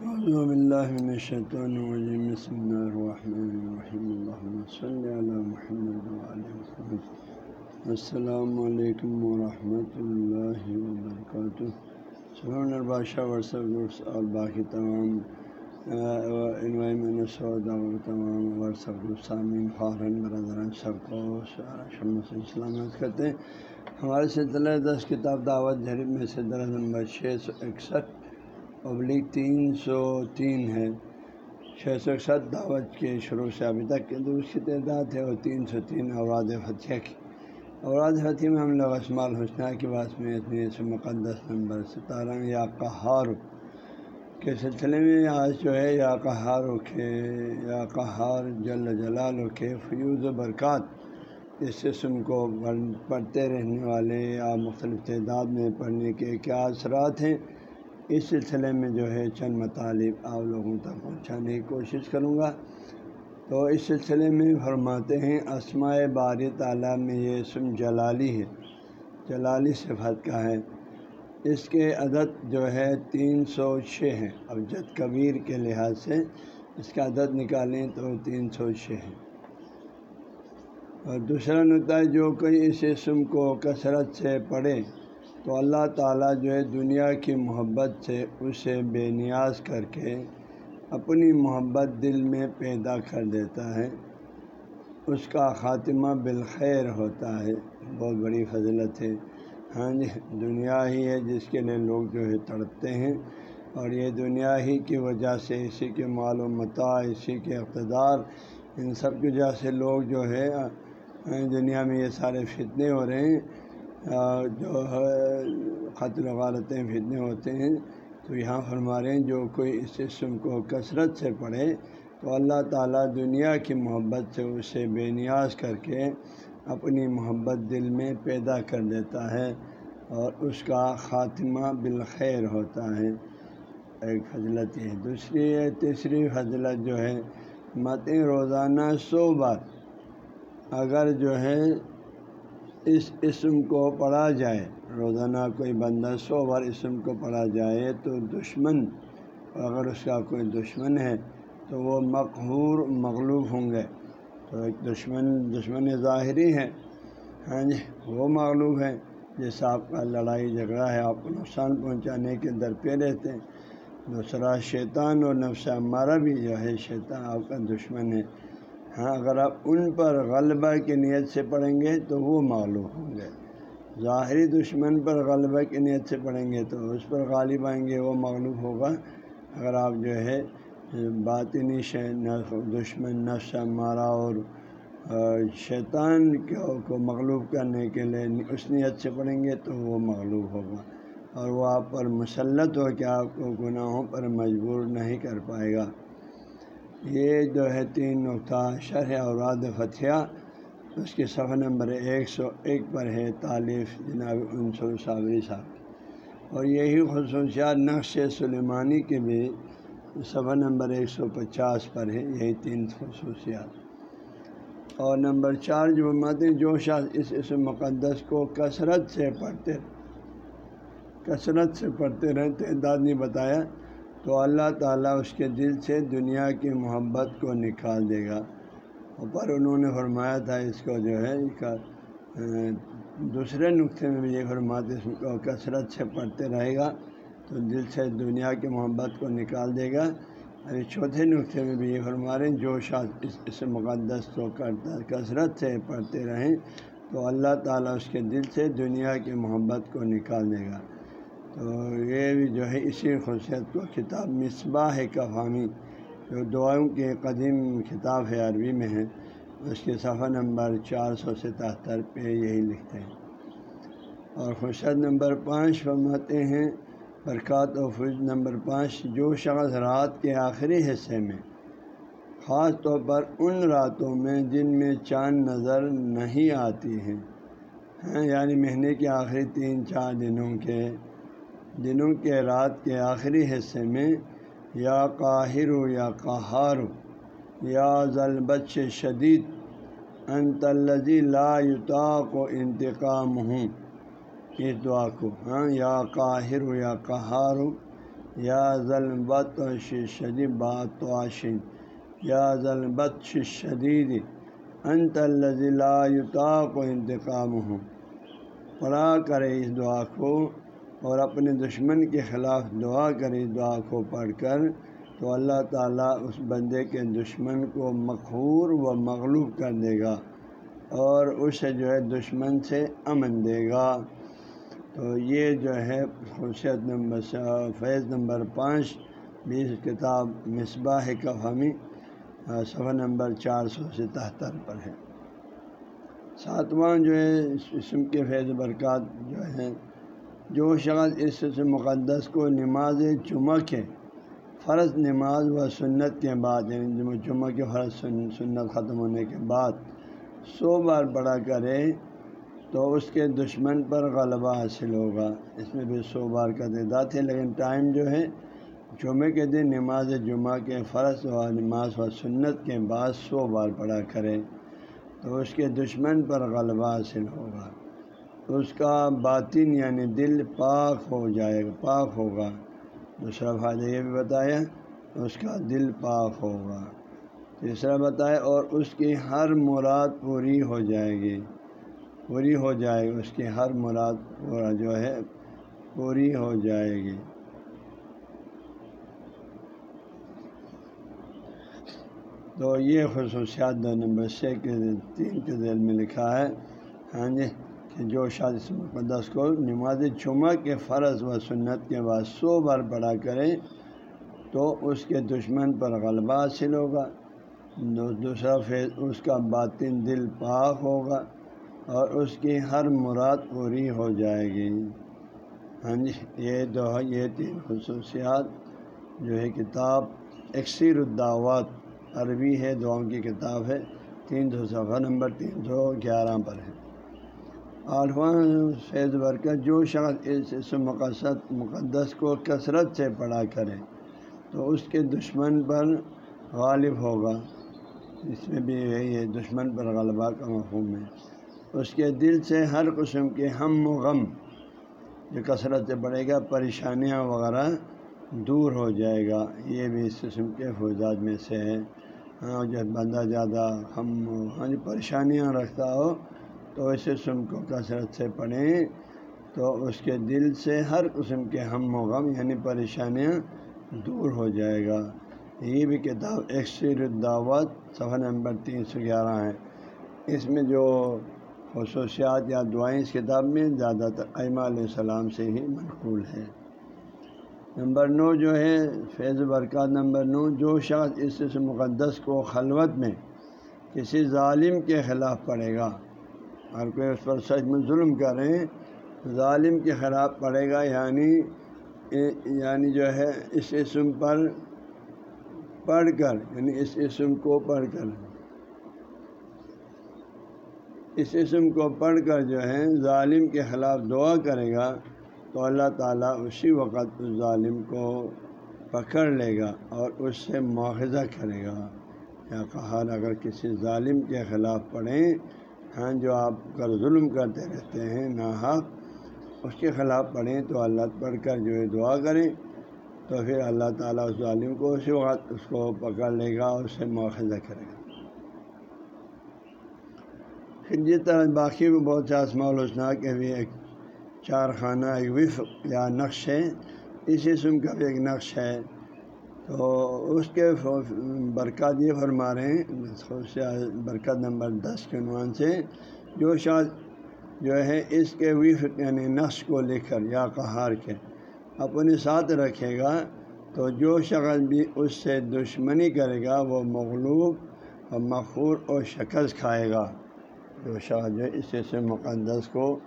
السلام علیکم ورحمۃ اللہ وبرکاتہ سلام البادشاہ ورثہ گروپس اور باقی تمام انوائمن اور تمام ورثہ گروپ سامعین فارن برادران سب کو شمس سلامت کرتے. ہیں ہمارے سلسلہ دس کتاب دعوت جھریب میں سے درس نمبر چھ سو اکسٹھ پبلک تین سو تین ہے۔ چھ سو اکسٹھ دعوت کے شروع سے ابھی تک کے اس کی تعداد ہے وہ تین سو تین اوراد فتح کی۔ اوراد فتح میں ہم لوگ اسمال حسنہ کی بات میں اتنی سے مقدس نمبر ستارہ یا کہار کے سلسلے میں آج جو ہے یا کہار کے یا کہار جل جلال کے فیوز و برکات۔ اس اسم کو پڑھتے رہنے والے یا مختلف تعداد میں پڑھنے کے کیا اثرات ہیں۔ اس سلسلے میں جو ہے چند مطالب آپ لوگوں تک پہنچانے کی کوشش کروں گا۔ تو اس سلسلے میں فرماتے ہیں، اسماء بار تعالیٰ میں یہ اسم جلالی ہے۔ جلالی صفت کا ہے۔ اس کے عدد جو ہے تین سو چھ ہے اب جد کبیر کے لحاظ سے اس کا عدد نکالیں تو تین سو چھ ہے اور دوسرا نقطہ جو کوئی اس اسم کو کثرت سے پڑھے تو اللہ تعالیٰ جو ہے دنیا کی محبت سے اسے بے نیاز کر کے اپنی محبت دل میں پیدا کر دیتا ہے۔ اس کا خاتمہ بالخیر ہوتا ہے۔ بہت بڑی فضلت ہے۔ ہاں جی دنیا ہی ہے جس کے لیے لوگ جو ہے تڑپتے ہیں اور یہ دنیا ہی کی وجہ سے، اسی کے معلومات اسی کے اقتدار، ان سب کی وجہ سے لوگ جو ہے ہاں، دنیا میں یہ سارے فتنے ہو رہے ہیں۔ جو ہے قتل غالتیں فتنے ہوتے ہیں، تو یہاں فرما رہے ہیں، جو کوئی اس اسم کو کثرت سے پڑھے، تو اللہ تعالیٰ دنیا کی محبت سے اسے بے نیاز کر کے اپنی محبت دل میں پیدا کر دیتا ہے اور اس کا خاتمہ بالخیر ہوتا ہے۔ ایک فضلت یہ دوسری تیسری فضلت جو ہے متیں روزانہ سو بار، اگر جو ہے اس اسم کو پڑھا جائے۔ روزانہ کوئی بندہ سو بار اسم کو پڑھا جائے تو دشمن، اگر اس کا کوئی دشمن ہے تو وہ مقہور، مغلوب ہوں گے۔ تو ایک دشمن دشمن ظاہری ہے۔ ہاں جی وہ مغلوب ہے۔ جیسا آپ کا لڑائی جھگڑا ہے، آپ کو نقصان پہنچانے کے در پہ رہتے ہیں۔ دوسرا، شیطان اور نفس ہمارا بھی جو ہے، شیطان آپ کا دشمن ہے۔ ہاں اگر آپ ان پر غلبہ کی نیت سے پڑھیں گے تو وہ معلوم ہوں گے۔ ظاہری دشمن پر غلبہ کی نیت سے پڑھیں گے تو اس پر غالب آئیں گے، وہ مغلوب ہوگا۔ اگر آپ جو ہے، باطنی دشمن، نفس، مارا اور شیطان کو مغلوب کرنے کے لیے اس نیت سے پڑھیں گے تو وہ مغلوب ہوگا۔ اور وہ آپ پر مسلط ہو کے آپ کو گناہوں پر مجبور نہیں کر پائے گا۔ یہ جو ہے تین نقطہ شرح اوراد فتح اس کے صفحہ نمبر ایک سو ایک پر ہے تعلیف جناب انصر صابری صاحب۔ اور یہی خصوصیات نقش سلیمانی کے بھی صفحہ نمبر ایک سو پچاس پر ہے یہی تین خصوصیات۔ اور نمبر چار جو متیں جو شاخ اس اس مقدس کو کثرت سے پڑھتے، کثرت سے پڑھتے رہتے تعداد نہیں بتایا تو اللہ تعالیٰ اس کے دل سے دنیا کی محبت کو نکال دے گا۔ اوپر انہوں نے فرمایا تھا اس کو جو ہے، اس کا دوسرے نقطے میں بھی یہ فرماتے، اس کو کثرت سے پڑھتے رہے گا تو دل سے دنیا کی محبت کو نکال دے گا۔ اور چوتھے نقطے میں بھی یہ فرما رہے ہیں، جو شاخ اس اس مقدس کو کرتا، کثرت سے پڑھتے رہیں تو اللہ تعالیٰ اس کے دل سے دنیا کی محبت کو نکال دے گا۔ تو یہ بھی جو ہے اسی خصوصیت کو کتاب مصباح کفامی جو دعاؤں کے قدیم کتاب ہے عربی میں ہے، اس کے صفحہ نمبر چار سو ستہتر پہ یہی لکھتے ہیں۔ اور خوشیت نمبر پانچ فرماتے ہیں، برکات و فض نمبر پانچ، جو شخص رات کے آخری حصے میں، خاص طور پر ان راتوں میں جن میں چاند نظر نہیں آتی ہیں ہاں، یعنی مہینے کے آخری تین چار دنوں کے دنوں کے رات کے آخری حصے میں، یا قاہر یا قہار یا ضلبچ شدید انتلزی لا یطاق و انتقام ہوں اس دعا کو ہاں یا قاہر یا قہار یا ظلمت شدید بات واشن یا ظلمت شدید انت لا یطاق و انتقام ہوں پڑا کرے اس دعا کو۔ اور اپنے دشمن کے خلاف دعا کرے دعا کو پڑھ کر تو اللہ تعالیٰ اس بندے کے دشمن کو مقہور و مغلوب کر دے گا اور اسے جو ہے دشمن سے امن دے گا۔ تو یہ جو ہے خصوصیت نمبر فیض نمبر پانچ، بیس کتاب مصباح کفہمی صفحہ نمبر چار سو ستہتر پر ہے۔ ساتواں جو ہے اسم کے فیض برکات جو ہے جو شخص اس سے مقدس کو نماز جمعہ کے فرض نماز و سنت کے بعد یعنی جمعہ کے فرض سنت ختم ہونے کے بعد سو بار پڑھا کرے تو اس کے دشمن پر غلبہ حاصل ہوگا۔ اس میں بھی سو بار کا تعداد ہے لیکن ٹائم جو ہے جمعے کے دن نماز جمعہ کے فرض و نماز و سنت کے بعد سو بار پڑھا کرے تو اس کے دشمن پر غلبہ حاصل ہوگا۔ اس کا باطن یعنی دل پاک ہو جائے گا، پاک ہوگا۔ دوسرا فائدہ یہ بھی بتایا، اس کا دل پاک ہوگا۔ تیسرا بتایا، اور اس کی ہر مراد پوری ہو جائے گی۔ پوری ہو جائے گی، اس کی ہر مراد پورا جو ہے، پوری ہو جائے گی۔ تو یہ خصوصیات دو نمبر چھ کے تین کے ذیل میں لکھا ہے۔ ہاں جی۔ کہ جو شادی مقدس کو نماز جمعہ کے فرض و سنت کے بعد سو بار پڑھا کرے تو اس کے دشمن پر غلبہ حاصل ہوگا۔ دوسرا فیض اس کا باطن دل پاک ہوگا اور اس کی ہر مراد پوری ہو جائے گی۔ ہاں جی یہ دو، یہ تین خصوصیات جو ہے، کتاب اکثیر الدعوات، عربی ہے دعاؤں کی کتاب ہے، تین سو صفحہ نمبر تین سو گیارہ پر ہے۔ آٹھواں فیض برکت جو شخص اس مقصد مقدس کو کثرت سے پڑھا کرے تو اس کے دشمن پر غالب ہوگا۔ اس میں بھی یہ دشمن پر غلبہ کا مفہوم ہے۔ اس کے دل سے ہر قسم کے ہم و غم جو کثرت سے بڑھے گا، پریشانیاں وغیرہ دور ہو جائے گا۔ یہ بھی اس قسم کے فوجات میں سے ہے۔ ہاں جب بندہ زیادہ ہم ہاں پریشانیاں رکھتا ہو تو اس قسم کو کثرت سے پڑھیں تو اس کے دل سے ہر قسم کے ہم و غم یعنی پریشانیاں دور ہو جائے گا۔ یہ بھی کتاب ایکسر الدعوت صفحہ نمبر تین سو گیارہ ہے۔ اس میں جو خصوصیات یا دعائیں اس کتاب میں زیادہ تر ائمہ علیہ السلام سے ہی منقول ہے نمبر نو جو ہے، فیض برکات نمبر نو، جو شخص اس مقدس کو خلوت میں کسی ظالم کے خلاف پڑھے گا اور کوئی اس پر سچ میں ظلم کریں، ظالم کے خلاف پڑھے گا یعنی یعنی جو ہے، اس اسم پر پڑھ کر یعنی اس اسم کو پڑھ کر۔ اس اسم کو پڑھ کر جو ہے، ظالم کے خلاف دعا کرے گا تو اللہ تعالیٰ اسی وقت اس ظالم کو پکڑ لے گا اور اس سے مواخذہ کرے گا۔ یا کہا، اگر کسی ظالم کے خلاف پڑھیں ہاں جو آپ کر ظلم کرتے رہتے ہیں نا حق۔ اس کے خلاف پڑھیں تو اللہ پڑھ کر جو ہے دعا کریں، تو پھر اللہ تعالیٰ اس ظالم کو اسی وقت اس کو پکڑ لے گا اور اس سے مواخذہ کرے گا۔ پھر جس طرح باقی بھی بہت سے اسماع الحسنہ کے بھی ایک چار خانہ ایک وف یا نقش ہے۔ اس اسم کا بھی ایک نقش ہے۔ تو اس کے برکات یہ فرما رہے ہیں برکت نمبر دس کے عنوان سے، جو شاید جو ہے اس کے وف یعنی نقش کو لکھ کر یا کہار کے اپنے ساتھ رکھے گا، تو جو شخص بھی اس سے دشمنی کرے گا، وہ مغلوب اور مخور اور شکست کھائے گا۔ جو شاہ جو اس سے مقدس کو،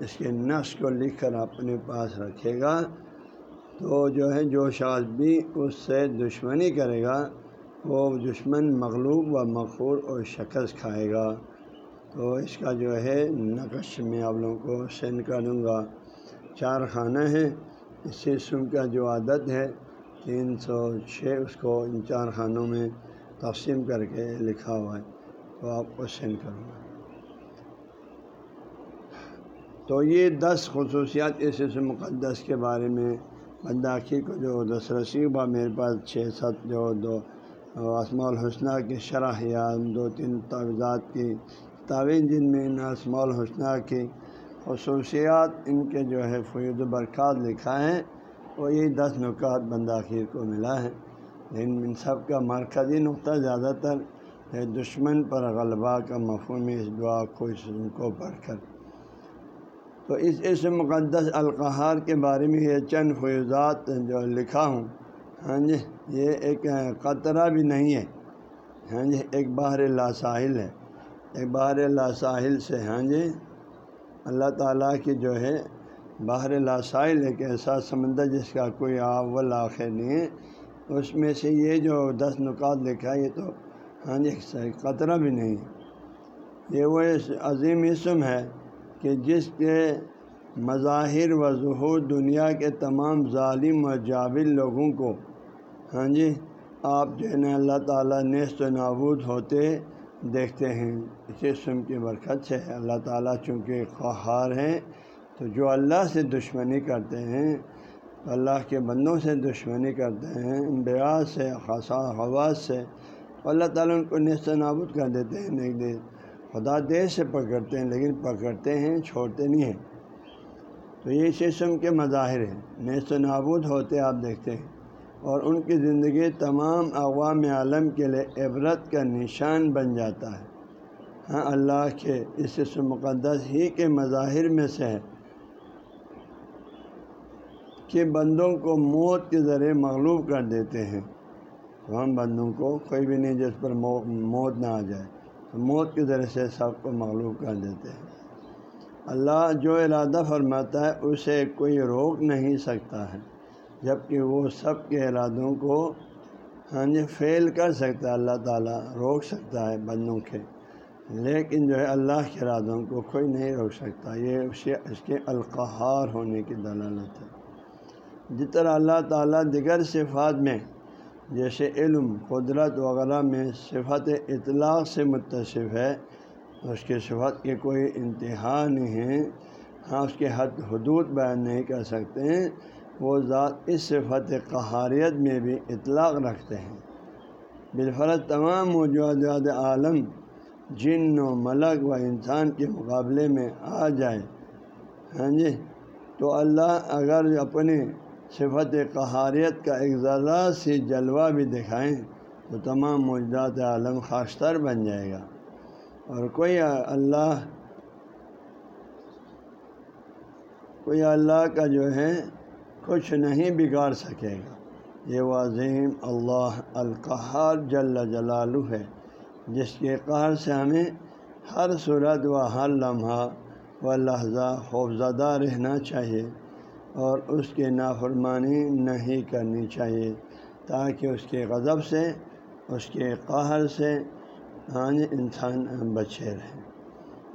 اس کے نقش کو لکھ کر اپنے پاس رکھے گا۔ تو جو ہے، جو شاذ بھی اس سے دشمنی کرے گا، وہ دشمن مغلوب و مخور اور شکست کھائے گا۔ تو اس کا جو ہے نقش میں آپ لوگوں کو سینڈ کر دوں گا۔ چار خانہ ہیں۔ اس سے سم کا جو عادت ہے، تین سو چھ اس کو ان چار خانوں میں تقسیم کر کے لکھا ہوا ہے۔ تو آپ کو سینڈ کروں گا۔ تو یہ دس خصوصیات اس مقدس کے بارے میں بندہ آخر کو جو دس رسی ہوا، میرے پاس چھ ست جو دو اسماع الحسنہ کی شرح یا دو تین تعویذات کی تعوین جن میں ان اسماع الحسنہ کی خصوصیات ان کے جو ہے فید و برکات لکھا ہے وہ یہی دس نکات بندہ آخر کو ملا ہے۔ لیکن ان سب کا مرکزی نقطہ زیادہ تر ہے دشمن پر غلبہ کا مفہوم، اس دعا کو، اس کو پڑھ کر۔ تو اس اس مقدس القحار کے بارے میں یہ چند فیوزات جو لکھا ہوں۔ ہاں جی یہ ایک قطرہ بھی نہیں ہے۔ ہاں جی ایک باہر لا ساحل ہے۔ ایک باہر لا ساحل سے ہاں جی اللہ تعالیٰ کی جو ہے باہر لا ساحل ایک ایسا سمندر جس کا کوئی اول آخر نہیں ہے۔ اس میں سے یہ جو دس نکات لکھا ہے، یہ تو ہاں جی قطرہ بھی نہیں یہ وہ عظیم اسم ہے۔ کہ جس کے مظاہر و ظہور دنیا کے تمام ظالم و جابل لوگوں کو ہاں جی آپ جو ہے نا اللہ تعالیٰ نیست و نابود ہوتے دیکھتے ہیں۔ اس اسم کی برکت سے اللہ تعالیٰ چونکہ خواہار ہیں، تو جو اللہ سے دشمنی کرتے ہیں، اللہ کے بندوں سے دشمنی کرتے ہیں بیاض سے، خاصا حواس سے اللہ تعالیٰ ان کو نیست و نابود کر دیتے ہیں۔ ایک دیر خدا دیر سے پکڑتے ہیں، لیکن پکڑتے ہیں، چھوڑتے نہیں ہیں۔ تو یہ شیشم کے مظاہر ہیں۔ نیست نابود ہوتے آپ دیکھتے ہیں۔ اور ان کی زندگی تمام عوام عالم کے لیے عبرت کا نشان بن جاتا ہے۔ ہاں اللہ کے اس مقدس ہی کے مظاہر میں سے ہے کہ بندوں کو موت کے ذریعے مغلوب کر دیتے ہیں۔ تو ہم بندوں کو کوئی بھی نہیں جس پر موت نہ آ جائے۔ موت کے ذریعے سے سب کو مغلوب کر دیتے ہیں۔ اللہ جو ارادہ فرماتا ہے، اسے کوئی روک نہیں سکتا ہے جبکہ وہ سب کے ارادوں کو ہاں جی فیل کر سکتا ہے۔ اللہ تعالیٰ روک سکتا ہے بندوں کے۔ لیکن جو ہے، اللہ کے ارادوں کو کوئی نہیں روک سکتا۔ یہ اسے اس کے القحار ہونے کی دلالت ہے۔ جس طرح اللہ تعالیٰ دیگر صفات میں جیسے علم، قدرت وغیرہ میں صفت اطلاق سے متصف ہے اس کے صفت کے کوئی انتہا نہیں ہے۔ ہاں اس کے حد، حدود بیان نہیں کر سکتے ہیں۔ وہ ذات اس صفت قہاریت میں بھی اطلاق رکھتے ہیں۔ بالفرض تمام موجودات عالم، جن و ملک و انسان کے مقابلے میں آ جائے۔ ہاں جی تو اللہ اگر اپنے صفت قہاریت کا ایک ذرا سی جلوہ بھی دکھائیں تو تمام موجودات عالم خاصتر بن جائے گا۔ اور کوئی اللہ کوئی اللہ کا جو ہے، کچھ نہیں بگاڑ سکے گا۔ یہ وہ عظیم اللہ القحار جل جلالو ہے، جس کے قہر سے ہمیں ہر صورت و ہر لمحہ و لحظہ خوفزدہ رہنا چاہیے۔ اور اس کے نافرمانی نہیں کرنی چاہیے، تاکہ اس کے غضب سے، اس کے قہر سے ہاں انسان بچے رہیں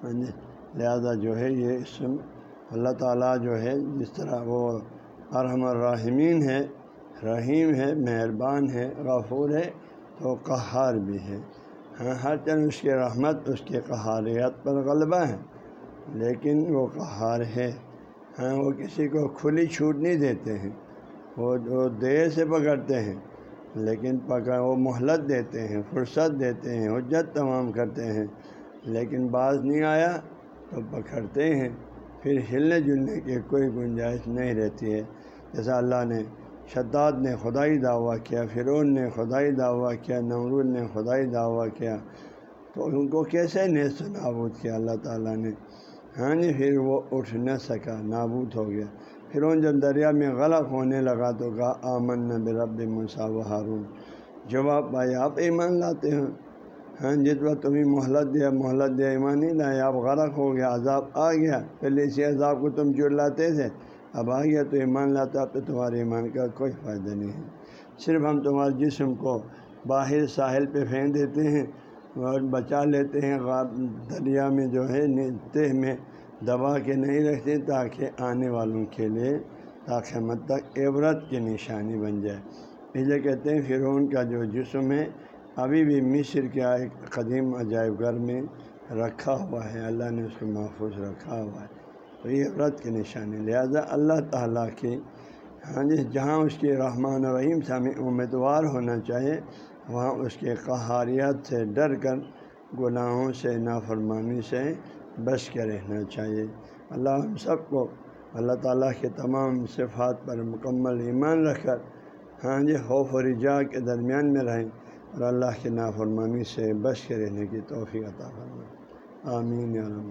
ہاں جی لہذا جو ہے یہ اسم اللہ تعالیٰ جو ہے، جس طرح وہ ارحم الرحمین ہے، رحیم ہے، مہربان ہے، غفور ہے، تو قہار بھی ہے۔ ہاں ہر چند اس کے رحمت، اس کے قہاریت پر غلبہ ہے، لیکن وہ قہار ہے۔ ہاں وہ کسی کو کھلی چھوٹ نہیں دیتے ہیں۔ وہ دیر سے پکڑتے ہیں، لیکن پکڑ وہ مہلت دیتے ہیں، فرصت دیتے ہیں، حجت تمام کرتے ہیں۔ لیکن بعض نہیں آیا تو پکڑتے ہیں۔ پھر ہلنے جلنے کی کوئی گنجائش نہیں رہتی ہے۔ جیسا اللہ نے شداد نے خدائی دعویٰ کیا، فرعون نے خدائی دعویٰ کیا، نمرود نے خدائی دعویٰ کیا، تو ان کو کیسے نیست نابود کیا؟ اللہ تعالیٰ نے ہاں جی پھر وہ اٹھ نہ سکا، نابود ہو گیا۔ پھر ان جب دریا میں غلط ہونے لگا تو کہا آمن نب رب مسا و ہارون۔ جواب بھائی آپ ایمان لاتے ہیں؟ ہاں جس وقت تمہیں محلت دیا محلت دیا، ایمان نہیں لائے، آپ غرق ہو گیا، عذاب آ گیا۔ پہلے اسی عذاب کو تم جڑ لاتے تھے، اب آ گیا تو ایمان لاتا اب تو تمہارے ایمان کا کوئی فائدہ نہیں ہے۔ صرف ہم تمہارے جسم کو باہر ساحل پہ پھینک دیتے ہیں۔ اور بچا لیتے ہیں دریا میں جو ہے تہ میں دبا کے نہیں رکھتے تاکہ آنے والوں کے لیے تاکہ مت تک عبرت کی نشانی بن جائے۔ اس لیے کہتے ہیں، فرعون کا جو جسم ہے، ابھی بھی مصر کا ایک قدیم عجائب گھر میں رکھا ہوا ہے۔ اللہ نے اس کو محفوظ رکھا ہوا ہے۔ تو یہ عبرت کی نشانی۔ لہذا اللہ تعالیٰ کی ہاں جی جہاں اس کی رحمان الرحیم سے ہمیں امیدوار ہونا چاہیے وہاں اس کے قہاریت سے ڈر کر گناہوں سے، نافرمانی سے بچ کے رہنا چاہیے۔ اللہ ہم سب کو اللہ تعالیٰ کے تمام صفات پر مکمل ایمان رکھ کر ہاں جی خوف و رجا کے درمیان میں رہیں اور اللہ کے نافرمانی سے بچ کے رہنے کی توفیق عطا فرمائے۔ آمین یا رب